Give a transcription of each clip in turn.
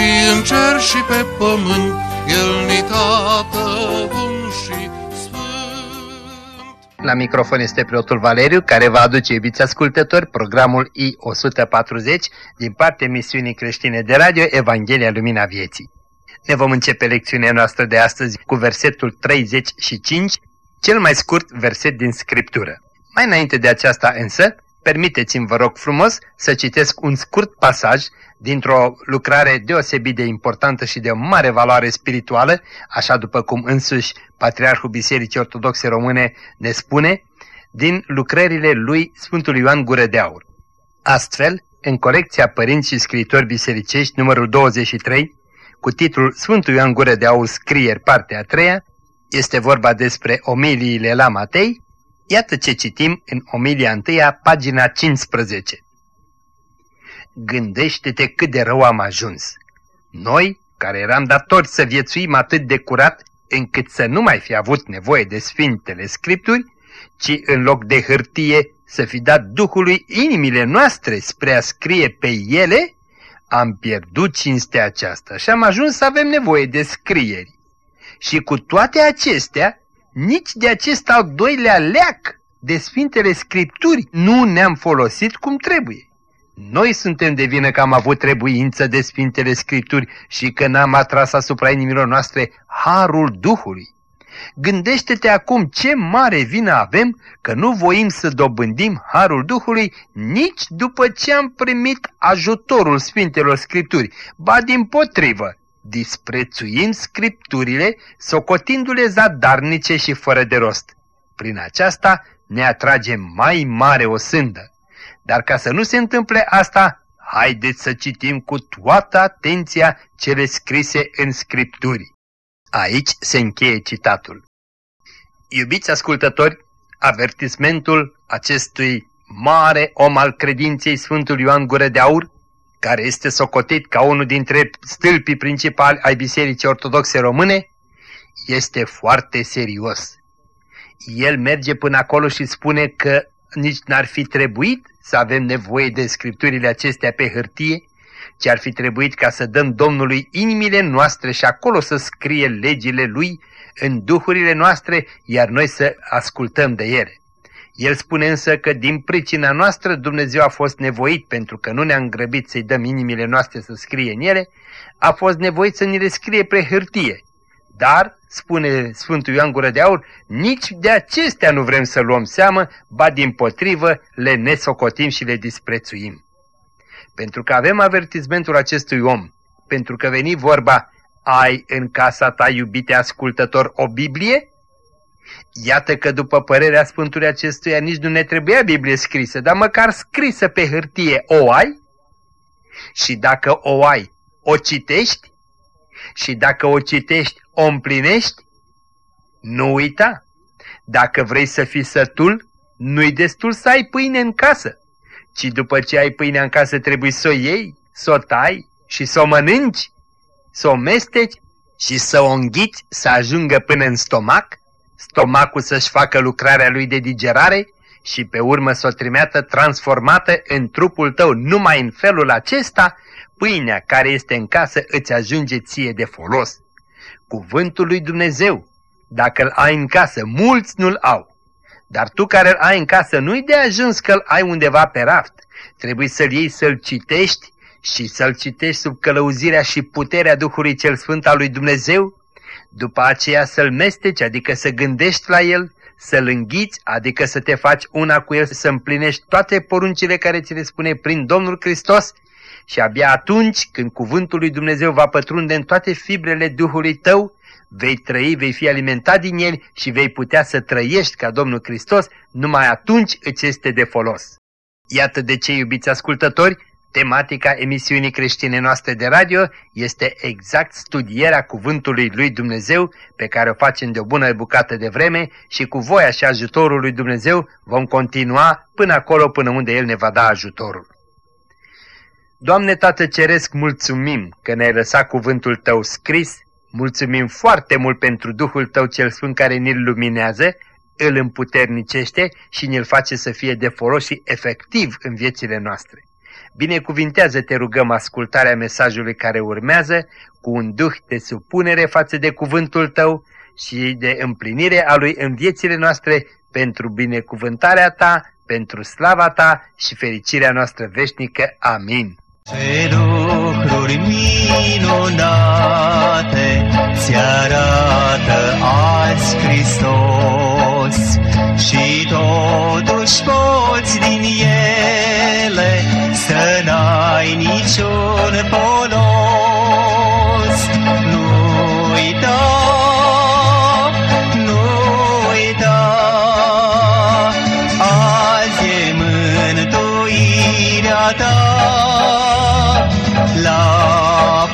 și în cer și pe pământ, El ni tată bun și sfânt. La microfon este preotul Valeriu, care va aduce, iubiți ascultători, programul I-140 din partea emisiunii creștine de radio Evanghelia Lumina Vieții. Ne vom începe lecțiunea noastră de astăzi cu versetul 35, cel mai scurt verset din Scriptură. Mai înainte de aceasta însă, permiteți-mi vă rog frumos să citesc un scurt pasaj dintr-o lucrare deosebit de importantă și de o mare valoare spirituală, așa după cum însuși Patriarhul Bisericii Ortodoxe Române ne spune, din lucrările lui Sfântul Ioan Gură de Aur. Astfel, în colecția Părinți și Scriitori Bisericești, numărul 23, cu titlul Sfântul Ioan Gură de Aur Scrieri, partea a treia, este vorba despre omiliile la Matei, iată ce citim în omilia întâia, pagina 15. Gândește-te cât de rău am ajuns. Noi, care eram datori să viețuim atât de curat, încât să nu mai fi avut nevoie de Sfintele Scripturi, ci în loc de hârtie să fi dat Duhului inimile noastre spre a scrie pe ele, am pierdut cinstea aceasta și am ajuns să avem nevoie de scrieri. Și cu toate acestea, nici de acest al doilea leac de Sfintele Scripturi nu ne-am folosit cum trebuie. Noi suntem de vină că am avut trebuință de Sfintele Scripturi și că n-am atras asupra inimilor noastre harul Duhului. Gândește-te acum ce mare vină avem că nu voim să dobândim harul Duhului nici după ce am primit ajutorul Sfintelor Scripturi, ba din potrivă, disprețuim Scripturile, socotindu-le zadarnice și fără de rost. Prin aceasta ne atragem mai mare o sândă. Dar ca să nu se întâmple asta, haideți să citim cu toată atenția cele scrise în Scripturi. Aici se încheie citatul. Iubiți ascultători, avertismentul acestui mare om al credinței Sfântul Ioan Gură de Aur, care este socotit ca unul dintre stâlpii principali ai Bisericii Ortodoxe Române, este foarte serios. El merge până acolo și spune că nici n-ar fi trebuit să avem nevoie de scripturile acestea pe hârtie, ci ar fi trebuit ca să dăm Domnului inimile noastre și acolo să scrie legile Lui în duhurile noastre, iar noi să ascultăm de ele. El spune însă că din pricina noastră Dumnezeu a fost nevoit, pentru că nu ne-a îngrăbit să-i dăm inimile noastre să scrie în ele, a fost nevoit să ni le scrie pe hârtie. Dar, spune Sfântul Ioan Gură de Aur, nici de acestea nu vrem să luăm seamă, ba din potrivă le nesocotim și le disprețuim. Pentru că avem avertizmentul acestui om, pentru că veni vorba, ai în casa ta, iubite ascultător, o Biblie? Iată că după părerea Sfântului acestuia nici nu ne trebuia Biblie scrisă, dar măcar scrisă pe hârtie o ai? Și dacă o ai, o citești? Și dacă o citești, o împlinești? Nu uita, dacă vrei să fii sătul, nu-i destul să ai pâine în casă, ci după ce ai pâinea în casă trebuie să o iei, să o tai și să o mănânci, să o mesteci și să o înghiți să ajungă până în stomac, stomacul să-și facă lucrarea lui de digerare și pe urmă să o trimeată transformată în trupul tău. Numai în felul acesta, pâinea care este în casă îți ajunge ție de folos. Cuvântul lui Dumnezeu, dacă îl ai în casă, mulți nu-l au. Dar tu care îl ai în casă, nu-i de ajuns că îl ai undeva pe raft. Trebuie să-l iei să-l citești și să-l citești sub călăuzirea și puterea Duhului cel Sfânt al lui Dumnezeu, după aceea să-l mesteci, adică să gândești la el, să-l înghiți, adică să te faci una cu el, să împlinești toate poruncile care ți le spune prin Domnul Hristos și abia atunci când cuvântul lui Dumnezeu va pătrunde în toate fibrele Duhului tău, vei trăi, vei fi alimentat din el și vei putea să trăiești ca Domnul Hristos, numai atunci îți este de folos. Iată de ce, iubiți ascultători, Tematica emisiunii creștine noastre de radio este exact studierea cuvântului lui Dumnezeu pe care o facem de o bună bucată de vreme și cu voia și ajutorul lui Dumnezeu vom continua până acolo până unde El ne va da ajutorul. Doamne Tată Ceresc, mulțumim că ne-ai lăsat cuvântul Tău scris, mulțumim foarte mult pentru Duhul Tău cel Sfânt care ne-l luminează, îl împuternicește și ne-l face să fie de folos și efectiv în viețile noastre. Binecuvintează, te rugăm, ascultarea mesajului care urmează cu un duh de supunere față de cuvântul tău și de împlinire a lui în viețile noastre pentru binecuvântarea ta, pentru slava ta și fericirea noastră veșnică. Amin. Ce lucruri minunate ți arată azi Hristos și totuși poți din ele niciun polos. Nu uita, nu uita, azi e mântuirea ta. La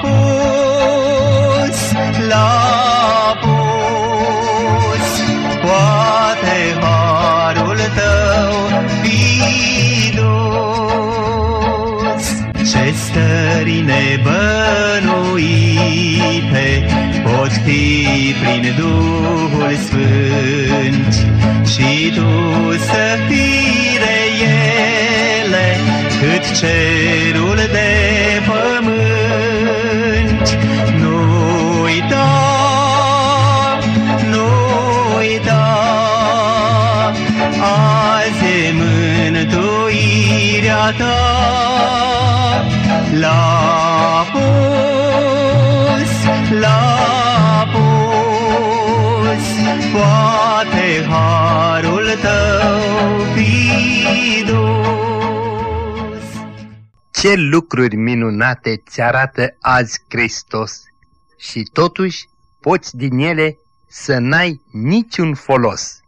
pus, la pus, poate harul tău fi dus. Ce stări nebănuite pot fi prin Duhul Sfânt. Și tu să fii de ele cât cerul de Ce lucruri minunate ți arată azi Hristos și totuși poți din ele să n-ai niciun folos.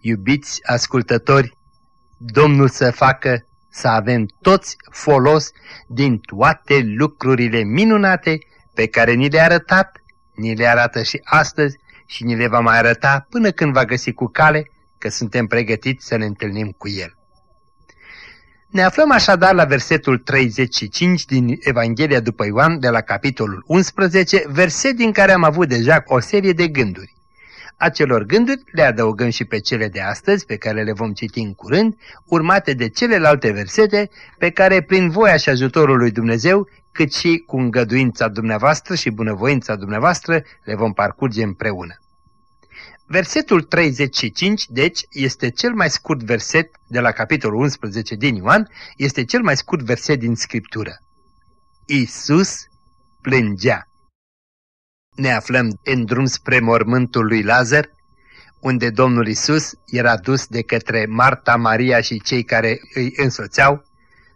Iubiți ascultători, Domnul să facă să avem toți folos din toate lucrurile minunate pe care ni le-a arătat, ni le arată și astăzi și ni le va mai arăta până când va găsi cu cale că suntem pregătiți să ne întâlnim cu El. Ne aflăm așadar la versetul 35 din Evanghelia după Ioan de la capitolul 11, verset din care am avut deja o serie de gânduri. Acelor gânduri le adăugăm și pe cele de astăzi, pe care le vom citi în curând, urmate de celelalte versete pe care, prin voia și ajutorul lui Dumnezeu, cât și cu îngăduința dumneavoastră și bunăvoința dumneavoastră, le vom parcurge împreună. Versetul 35, deci, este cel mai scurt verset de la capitolul 11 din Ioan, este cel mai scurt verset din Scriptură. Isus plângea. Ne aflăm în drum spre mormântul lui Lazar, unde Domnul Isus era dus de către Marta, Maria și cei care îi însoțeau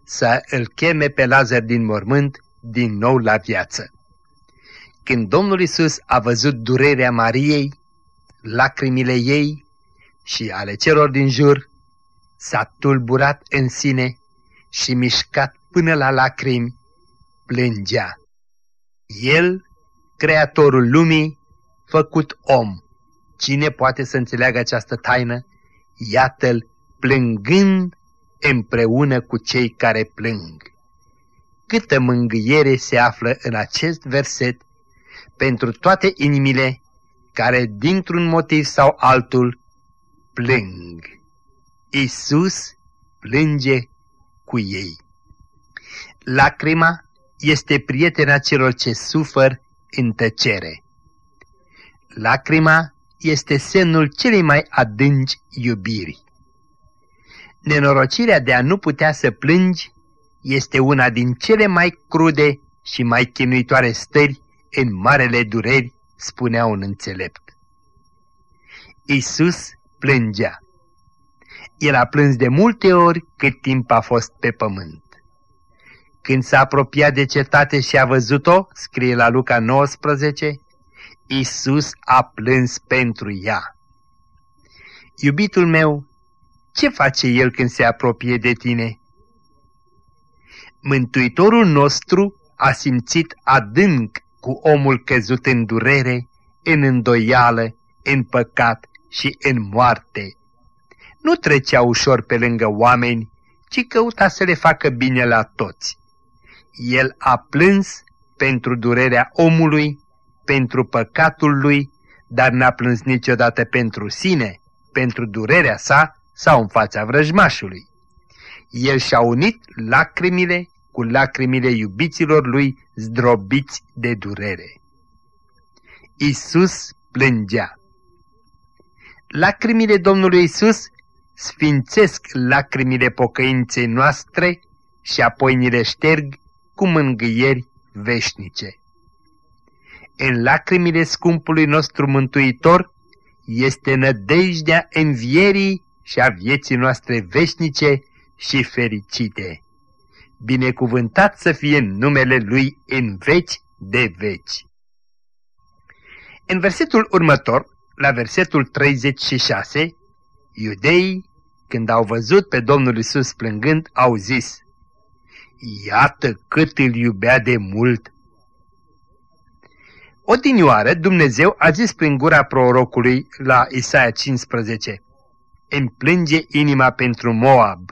să îl cheme pe Lazar din mormânt din nou la viață. Când Domnul Isus a văzut durerea Mariei, lacrimile ei și ale celor din jur, s-a tulburat în sine și mișcat până la lacrimi, plângea. El, creatorul lumii, făcut om, cine poate să înțeleagă această taină? Iată-l plângând împreună cu cei care plâng. Câtă mângâiere se află în acest verset pentru toate inimile care, dintr-un motiv sau altul, plâng. Isus plânge cu ei. Lacrima este prietena celor ce sufăr în tăcere. Lacrima este semnul celei mai adânci iubiri. Nenorocirea de a nu putea să plângi este una din cele mai crude și mai chinuitoare stări în marele dureri spunea un înțelept. Isus plângea. El a plâns de multe ori cât timp a fost pe pământ. Când s-a apropiat de cetate și a văzut-o, scrie la Luca 19, Isus a plâns pentru ea. Iubitul meu, ce face El când se apropie de tine? Mântuitorul nostru a simțit adânc cu omul căzut în durere, în îndoială, în păcat și în moarte. Nu trecea ușor pe lângă oameni, ci căuta să le facă bine la toți. El a plâns pentru durerea omului, pentru păcatul lui, dar n-a plâns niciodată pentru sine, pentru durerea sa sau în fața vrăjmașului. El și-a unit lacrimile cu lacrimile iubiților lui zdrobiți de durere. Isus plângea. Lacrimile Domnului Isus sfințesc lacrimile pocăinței noastre și apoi ni le șterg cu mângâieri veșnice. În lacrimile scumpului nostru mântuitor este nădejdea învierii și a vieții noastre veșnice și fericite. Binecuvântat să fie numele Lui în veci de veci. În versetul următor, la versetul 36, iudeii, când au văzut pe Domnul Isus plângând, au zis, Iată cât îl iubea de mult! Odinioară Dumnezeu a zis prin gura prorocului la Isaia 15, Îmi plânge inima pentru Moab.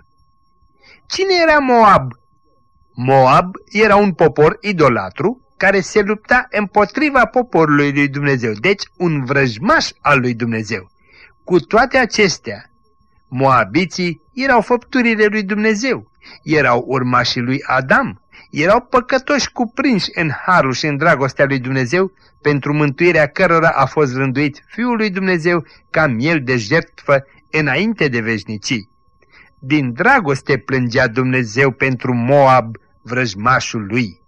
Cine era Moab? Moab era un popor idolatru care se lupta împotriva poporului lui Dumnezeu, deci un vrăjmaș al lui Dumnezeu. Cu toate acestea, moabiții erau făpturile lui Dumnezeu, erau urmașii lui Adam, erau păcătoși cuprinși în harul și în dragostea lui Dumnezeu, pentru mântuirea cărora a fost rânduit Fiul lui Dumnezeu ca miel de jertfă înainte de veșnicii. Din dragoste plângea Dumnezeu pentru Moab, vrăjmașul lui.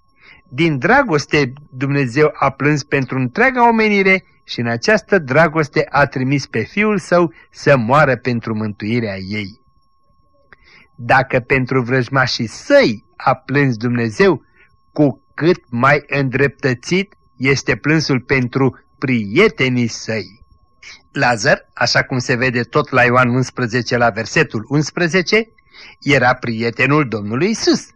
Din dragoste Dumnezeu a plâns pentru întreaga omenire și în această dragoste a trimis pe Fiul Său să moară pentru mântuirea ei. Dacă pentru vrăjmașii săi a plâns Dumnezeu, cu cât mai îndreptățit este plânsul pentru prietenii săi. Lazar, așa cum se vede tot la Ioan 11 la versetul 11, era prietenul Domnului Isus.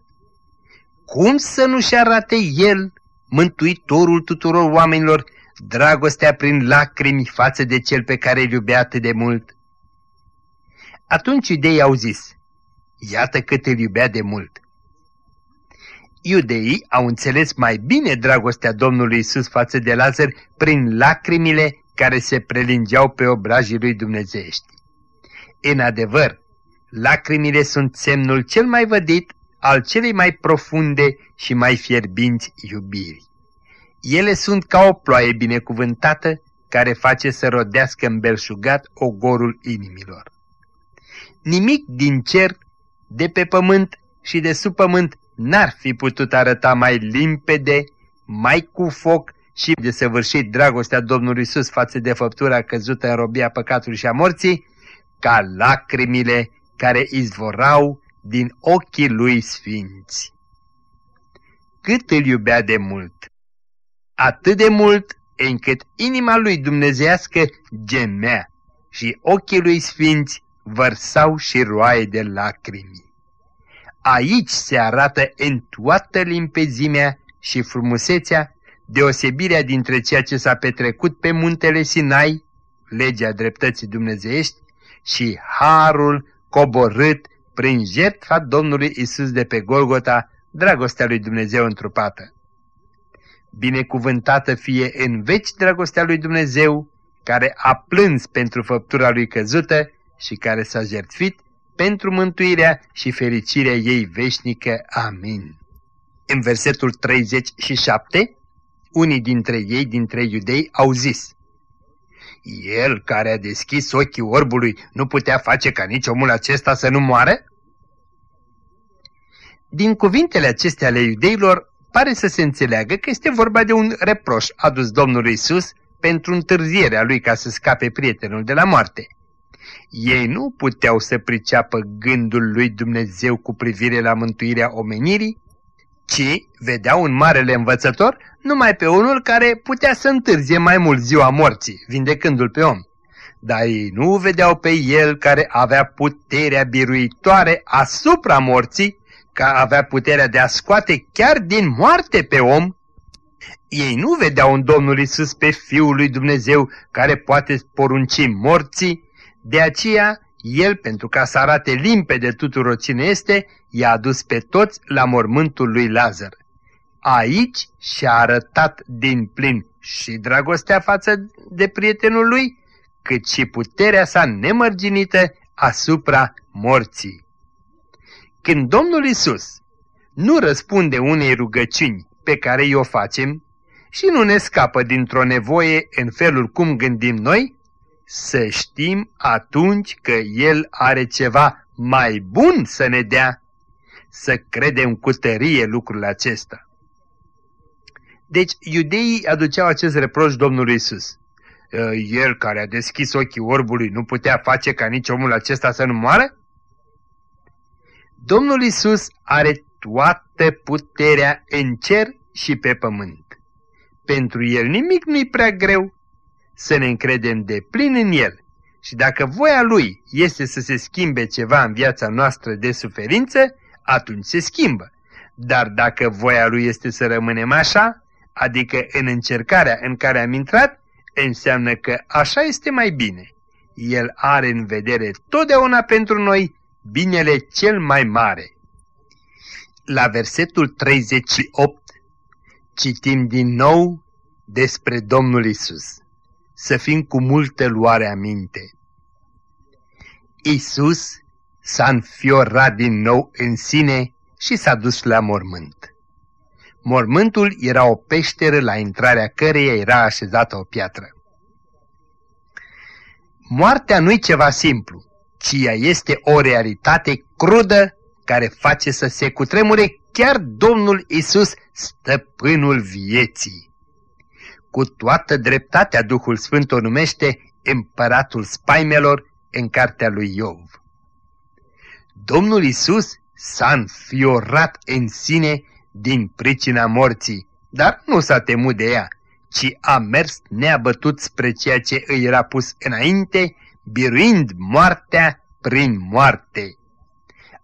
Cum să nu-și arate el, mântuitorul tuturor oamenilor, dragostea prin lacrimi față de cel pe care îl iubea atât de mult? Atunci iudeii au zis, iată cât îl iubea de mult. Iudeii au înțeles mai bine dragostea Domnului Isus față de Lazar prin lacrimile care se prelingeau pe obrajii lui dumnezeiești. În adevăr, lacrimile sunt semnul cel mai vădit al celei mai profunde și mai fierbinți iubiri. Ele sunt ca o ploaie binecuvântată care face să rodească îmbelșugat ogorul inimilor. Nimic din cer, de pe pământ și de sub pământ n-ar fi putut arăta mai limpede, mai cu foc și de săvârșit dragostea Domnului Isus față de făptura căzută în robia păcatului și a morții, ca lacrimile care izvorau din ochii lui sfinți. Cât îl iubea de mult! Atât de mult încât inima lui dumnezească gemea și ochii lui sfinți vărsau și roaie de lacrimi. Aici se arată în toată limpezimea și frumusețea deosebirea dintre ceea ce s-a petrecut pe muntele Sinai, legea dreptății dumnezeiești, și harul coborât prin jertfa Domnului Isus de pe Golgota, dragostea lui Dumnezeu întrupată. Binecuvântată fie în veci dragostea lui Dumnezeu, care a plâns pentru făptura lui căzută și care s-a jertfit pentru mântuirea și fericirea ei veșnică. Amin. În versetul 37, unii dintre ei, dintre iudei, au zis, El care a deschis ochii orbului nu putea face ca nici omul acesta să nu moară? Din cuvintele acestea ale iudeilor, pare să se înțeleagă că este vorba de un reproș adus Domnului Isus pentru întârzierea lui ca să scape prietenul de la moarte. Ei nu puteau să priceapă gândul lui Dumnezeu cu privire la mântuirea omenirii, ci vedeau un marele învățător numai pe unul care putea să întârzie mai mult ziua morții, vindecându-l pe om. Dar ei nu vedeau pe el care avea puterea biruitoare asupra morții, că avea puterea de a scoate chiar din moarte pe om, ei nu vedeau în Domnul Isus pe Fiul lui Dumnezeu care poate porunci morții, de aceea el, pentru ca să arate limpede tuturor cine este, i-a adus pe toți la mormântul lui Lazar. Aici și-a arătat din plin și dragostea față de prietenul lui, cât și puterea sa nemărginită asupra morții. Când Domnul Isus nu răspunde unei rugăciuni pe care i-o facem și nu ne scapă dintr-o nevoie în felul cum gândim noi, să știm atunci că El are ceva mai bun să ne dea, să credem cu tărie lucrul acesta. Deci iudeii aduceau acest reproș Domnului Isus. Ă, el care a deschis ochii orbului nu putea face ca nici omul acesta să nu moară? Domnul Isus are toată puterea în cer și pe pământ. Pentru El nimic nu-i prea greu să ne încredem de plin în El și dacă voia Lui este să se schimbe ceva în viața noastră de suferință, atunci se schimbă. Dar dacă voia Lui este să rămânem așa, adică în încercarea în care am intrat, înseamnă că așa este mai bine. El are în vedere totdeauna pentru noi binele cel mai mare. La versetul 38 citim din nou despre Domnul Isus. Să fim cu multă luare aminte. Isus s-a înfiorat din nou în sine și s-a dus la mormânt. Mormântul era o peșteră la intrarea căreia era așezată o piatră. Moartea nu-i ceva simplu, ci ea este o realitate crudă care face să se cutremure chiar Domnul Isus, stăpânul vieții. Cu toată dreptatea Duhul Sfânt o numește împăratul spaimelor în cartea lui Iov. Domnul Isus s-a înfiorat în sine din pricina morții, dar nu s-a temut de ea, ci a mers neabătut spre ceea ce îi era pus înainte, biruind moartea prin moarte.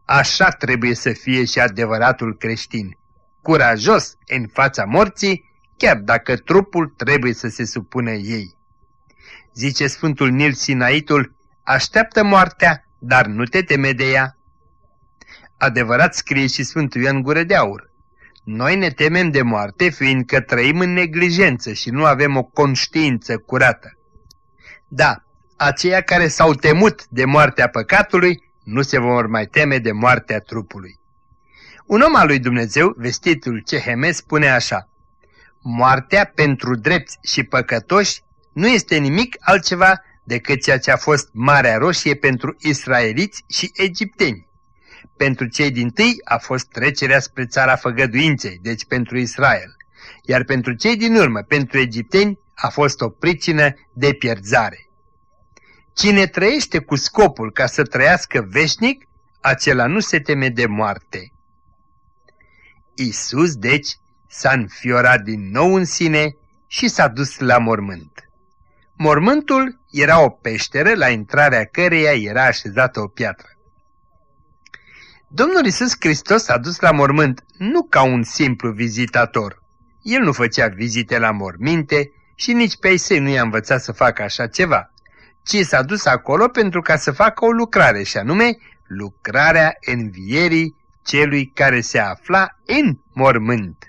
Așa trebuie să fie și adevăratul creștin, curajos în fața morții, chiar dacă trupul trebuie să se supună ei. Zice Sfântul Nil Sinaitul, așteaptă moartea, dar nu te teme de ea. Adevărat scrie și Sfântul Ioan Gură de Aur. Noi ne temem de moarte fiindcă trăim în neglijență și nu avem o conștiință curată. Da, aceia care s-au temut de moartea păcatului nu se vor mai teme de moartea trupului. Un om al lui Dumnezeu, vestitul CHM, spune așa, Moartea pentru drepți și păcătoși nu este nimic altceva decât ceea ce a fost Marea Roșie pentru israeliți și egipteni. Pentru cei din tâi a fost trecerea spre țara făgăduinței, deci pentru Israel, iar pentru cei din urmă, pentru egipteni, a fost o pricină de pierzare. Cine trăiește cu scopul ca să trăiască veșnic, acela nu se teme de moarte. Isus, deci, s-a înfiorat din nou în sine și s-a dus la mormânt. Mormântul era o peșteră la intrarea căreia era așezată o piatră. Domnul Isus Hristos s-a dus la mormânt nu ca un simplu vizitator. El nu făcea vizite la morminte și nici pe ei nu i-a învățat să facă așa ceva, ci s-a dus acolo pentru ca să facă o lucrare, și anume lucrarea învierii celui care se afla în mormânt.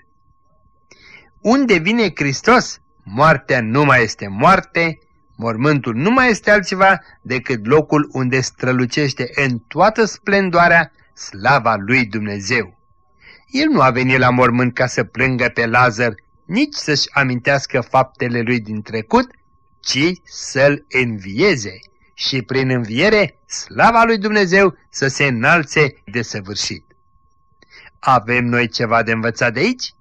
Unde vine Hristos, moartea nu mai este moarte, mormântul nu mai este altceva decât locul unde strălucește în toată splendoarea slava lui Dumnezeu. El nu a venit la mormânt ca să plângă pe Lazar, nici să-și amintească faptele lui din trecut, ci să-l învieze și prin înviere slava lui Dumnezeu să se înalțe de săvârșit. Avem noi ceva de învățat de aici?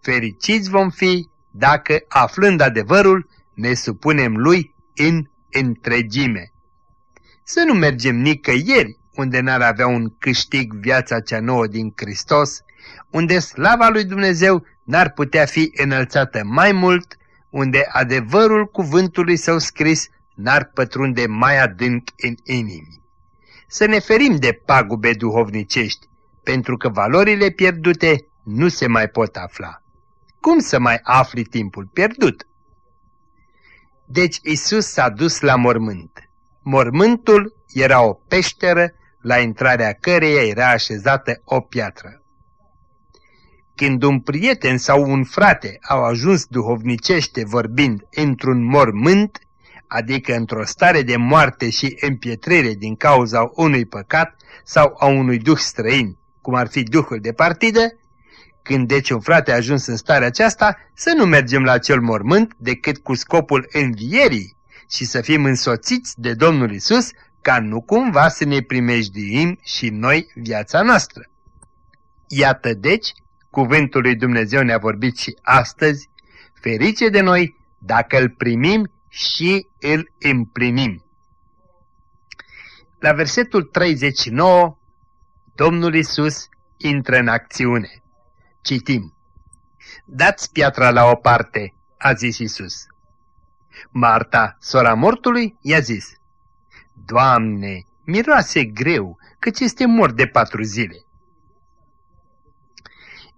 Fericiți vom fi dacă, aflând adevărul, ne supunem lui în întregime. Să nu mergem nicăieri unde n-ar avea un câștig viața cea nouă din Hristos, unde slava lui Dumnezeu n-ar putea fi înălțată mai mult, unde adevărul cuvântului său scris n-ar pătrunde mai adânc în inimi. Să ne ferim de pagube duhovnicești, pentru că valorile pierdute nu se mai pot afla. Cum să mai afli timpul pierdut? Deci Isus s-a dus la mormânt. Mormântul era o peșteră la intrarea căreia era așezată o piatră. Când un prieten sau un frate au ajuns duhovnicește vorbind într-un mormânt, adică într-o stare de moarte și împietrire din cauza unui păcat sau a unui duh străin, cum ar fi duhul de partidă, când deci un frate a ajuns în starea aceasta, să nu mergem la acel mormânt decât cu scopul învierii și să fim însoțiți de Domnul Isus ca nu cumva să ne primejduim și noi viața noastră. Iată deci, cuvântul lui Dumnezeu ne-a vorbit și astăzi, ferice de noi dacă îl primim și îl împlinim. La versetul 39, Domnul Isus intră în acțiune. Citim. Dați piatra la o parte, a zis Isus. Marta, sora mortului, i-a zis. Doamne, miroase greu, căci este mort de patru zile.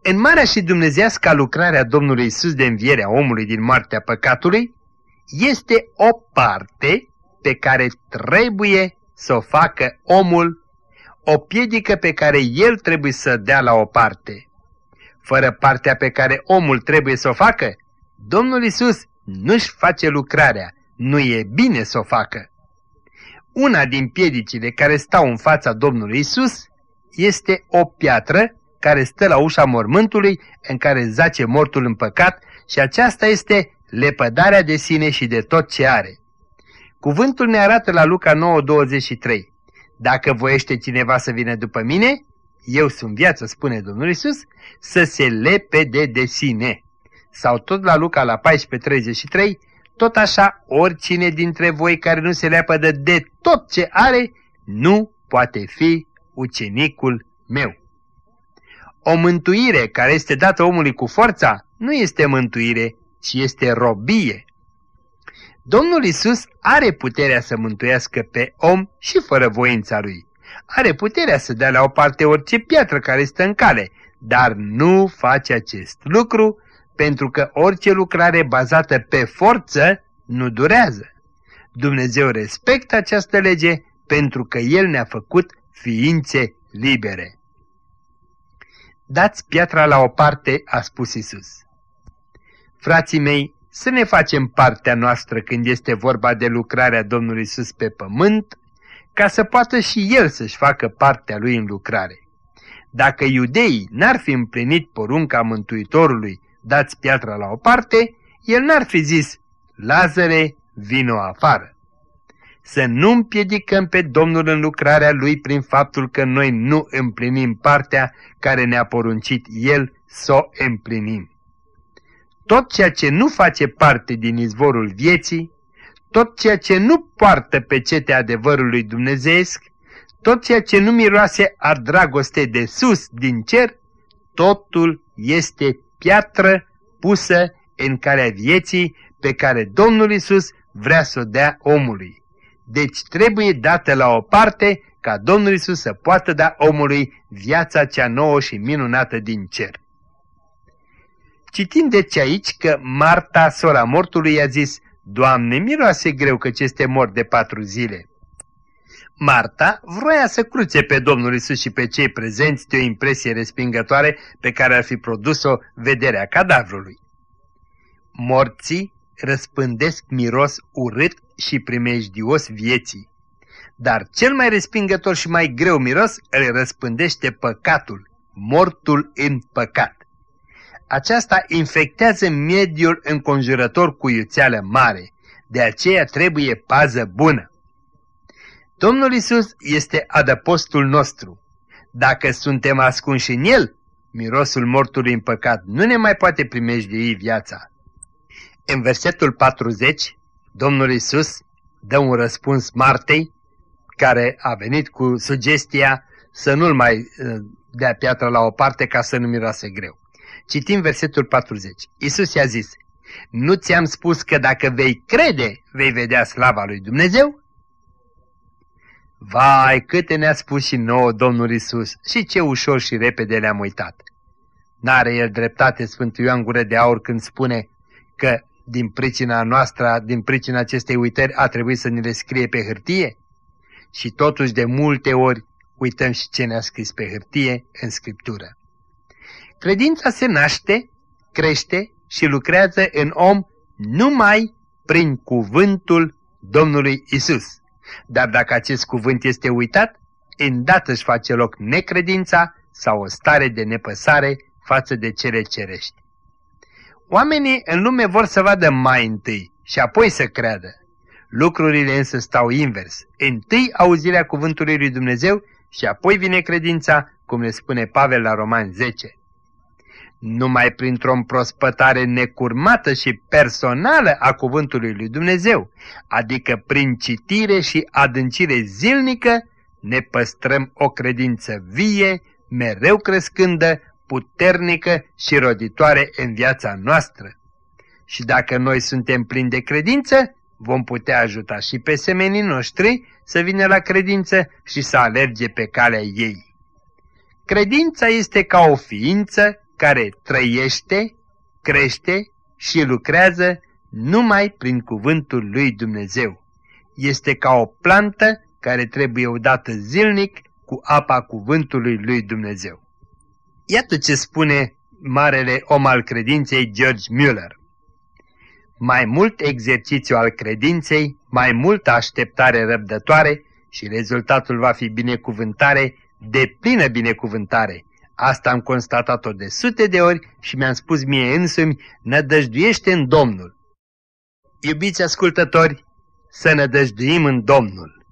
În marea și dumnezească lucrare a Domnului Isus de învierea omului din moartea păcatului, este o parte pe care trebuie să o facă omul, o piedică pe care el trebuie să dea la o parte. Fără partea pe care omul trebuie să o facă, Domnul Isus nu-și face lucrarea, nu e bine să o facă. Una din piedicile care stau în fața Domnului Isus este o piatră care stă la ușa mormântului în care zace mortul în păcat și aceasta este lepădarea de sine și de tot ce are. Cuvântul ne arată la Luca 9:23. Dacă voiește cineva să vină după mine, eu sunt viață, spune Domnul Isus, să se lepede de sine. Sau tot la Luca la 14:33, tot așa oricine dintre voi care nu se leapădă de tot ce are, nu poate fi ucenicul meu. O mântuire care este dată omului cu forța nu este mântuire, ci este robie. Domnul Isus are puterea să mântuiască pe om și fără voința lui. Are puterea să dea la o parte orice piatră care stă în cale, dar nu face acest lucru pentru că orice lucrare bazată pe forță nu durează. Dumnezeu respectă această lege pentru că El ne-a făcut ființe libere. Dați piatra la o parte, a spus Isus. Frații mei, să ne facem partea noastră când este vorba de lucrarea Domnului Isus pe pământ, ca să poată și El să-și facă partea Lui în lucrare. Dacă iudeii n-ar fi împlinit porunca Mântuitorului, dați piatra la o parte, El n-ar fi zis, Lazare, vino afară. Să nu împiedicăm pe Domnul în lucrarea Lui prin faptul că noi nu împlinim partea care ne-a poruncit El să o împlinim. Tot ceea ce nu face parte din izvorul vieții, tot ceea ce nu poartă pe cetea adevărului dumnezeesc, tot ceea ce nu miroase a dragoste de sus din cer, totul este piatră pusă în care vieții pe care Domnul Isus vrea să o dea omului. Deci trebuie dată la o parte ca Domnul Isus să poată da omului viața cea nouă și minunată din cer. Citim deci aici că Marta, sora mortului, i-a zis, Doamne, miroase greu că este mort de patru zile. Marta vroia să cruce pe Domnul Isus și pe cei prezenți de o impresie respingătoare pe care ar fi produs-o vederea cadavrului. Morții răspândesc miros urât și primejdios vieții, dar cel mai respingător și mai greu miros îl răspândește păcatul, mortul în păcat. Aceasta infectează mediul înconjurător cu iuțeală mare, de aceea trebuie pază bună. Domnul Isus este adăpostul nostru. Dacă suntem ascunși în El, mirosul mortului în păcat nu ne mai poate primejdui viața. În versetul 40, Domnul Isus dă un răspuns Martei, care a venit cu sugestia să nu-l mai uh, dea piatra la o parte ca să nu miroase greu. Citim versetul 40. Isus i-a zis, Nu ți-am spus că dacă vei crede, vei vedea slava lui Dumnezeu? Vai, câte ne-a spus și nouă Domnul Isus și ce ușor și repede le-am uitat. N-are el dreptate Sfântul Ioan Gură de Aur când spune că din pricina noastră, din pricina acestei uitări, a trebuit să ne le scrie pe hârtie? Și totuși de multe ori uităm și ce ne-a scris pe hârtie în Scriptură. Credința se naște, crește și lucrează în om numai prin cuvântul Domnului Isus. Dar dacă acest cuvânt este uitat, îndată își face loc necredința sau o stare de nepăsare față de cele cerești. Oamenii în lume vor să vadă mai întâi și apoi să creadă. Lucrurile însă stau invers. Întâi auzirea cuvântului lui Dumnezeu și apoi vine credința, cum ne spune Pavel la Roman 10. Numai printr-o împrospătare necurmată și personală a cuvântului lui Dumnezeu, adică prin citire și adâncire zilnică, ne păstrăm o credință vie, mereu crescândă, puternică și roditoare în viața noastră. Și dacă noi suntem plini de credință, vom putea ajuta și pe semenii noștri să vină la credință și să alerge pe calea ei. Credința este ca o ființă care trăiește, crește și lucrează numai prin cuvântul lui Dumnezeu. Este ca o plantă care trebuie udată zilnic cu apa cuvântului lui Dumnezeu. Iată ce spune marele om al credinței George Mueller. Mai mult exercițiu al credinței, mai multă așteptare răbdătoare și rezultatul va fi binecuvântare, de plină binecuvântare. Asta am constatat-o de sute de ori și mi-am spus mie însumi, nădăjduiește în Domnul. Iubiți ascultători, să nădăjduim în Domnul,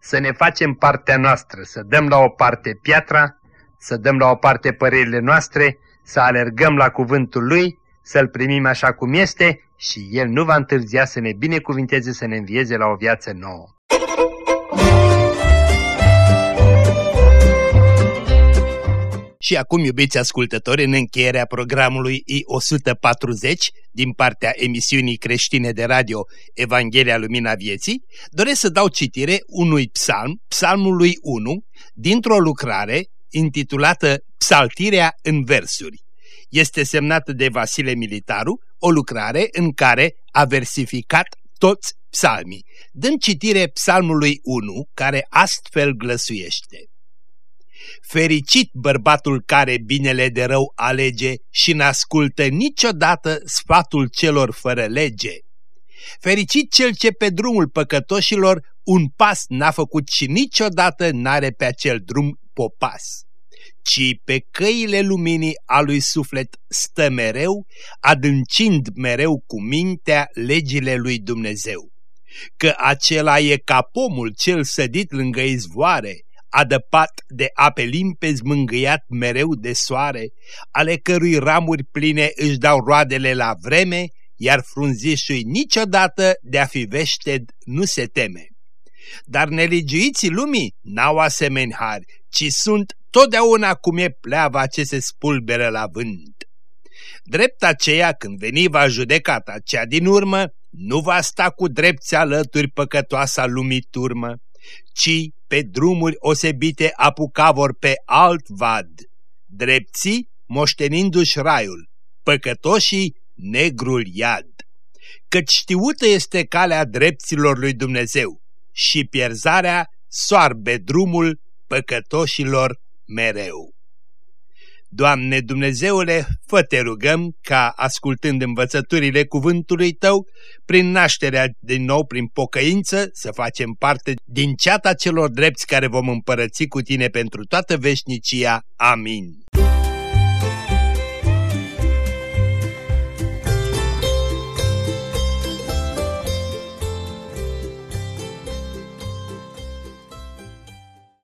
să ne facem partea noastră, să dăm la o parte piatra, să dăm la o parte părerile noastre, să alergăm la cuvântul Lui, să-L primim așa cum este și El nu va întârzia să ne binecuvinteze, să ne învieze la o viață nouă. Și acum, iubiți ascultători, în încheierea programului I-140 din partea emisiunii creștine de radio Evanghelia Lumina Vieții, doresc să dau citire unui psalm, psalmului 1, dintr-o lucrare intitulată Psaltirea în versuri. Este semnată de Vasile Militaru, o lucrare în care a versificat toți psalmii, dând citire psalmului 1, care astfel glăsuiește. Fericit bărbatul care binele de rău alege și n-ascultă niciodată sfatul celor fără lege. Fericit cel ce pe drumul păcătoșilor un pas n-a făcut și niciodată n-are pe acel drum popas ci pe căile luminii a lui suflet stă mereu, adâncind mereu cu mintea legile lui Dumnezeu. Că acela e ca pomul cel sădit lângă izvoare, adăpat de ape limpezi mângâiat mereu de soare, ale cărui ramuri pline își dau roadele la vreme, iar frunzișul niciodată de a fi veșted nu se teme. Dar nelegiuiții lumii n-au asemeni hari, ci sunt totdeauna cum e pleava ce se spulberă la vânt. Drept aceea, când veni va judecata cea din urmă, nu va sta cu drepți alături păcătoasa lumii turmă, ci pe drumuri osebite apuca vor pe alt vad, drepții moștenindu-și raiul, păcătoșii negrul iad. Căci știută este calea drepților lui Dumnezeu și pierzarea soarbe drumul păcătoșilor mereu. Doamne Dumnezeule, fă te rugăm ca, ascultând învățăturile cuvântului Tău, prin nașterea din nou, prin pocăință, să facem parte din ceata celor drepți care vom împărăți cu Tine pentru toată veșnicia. Amin.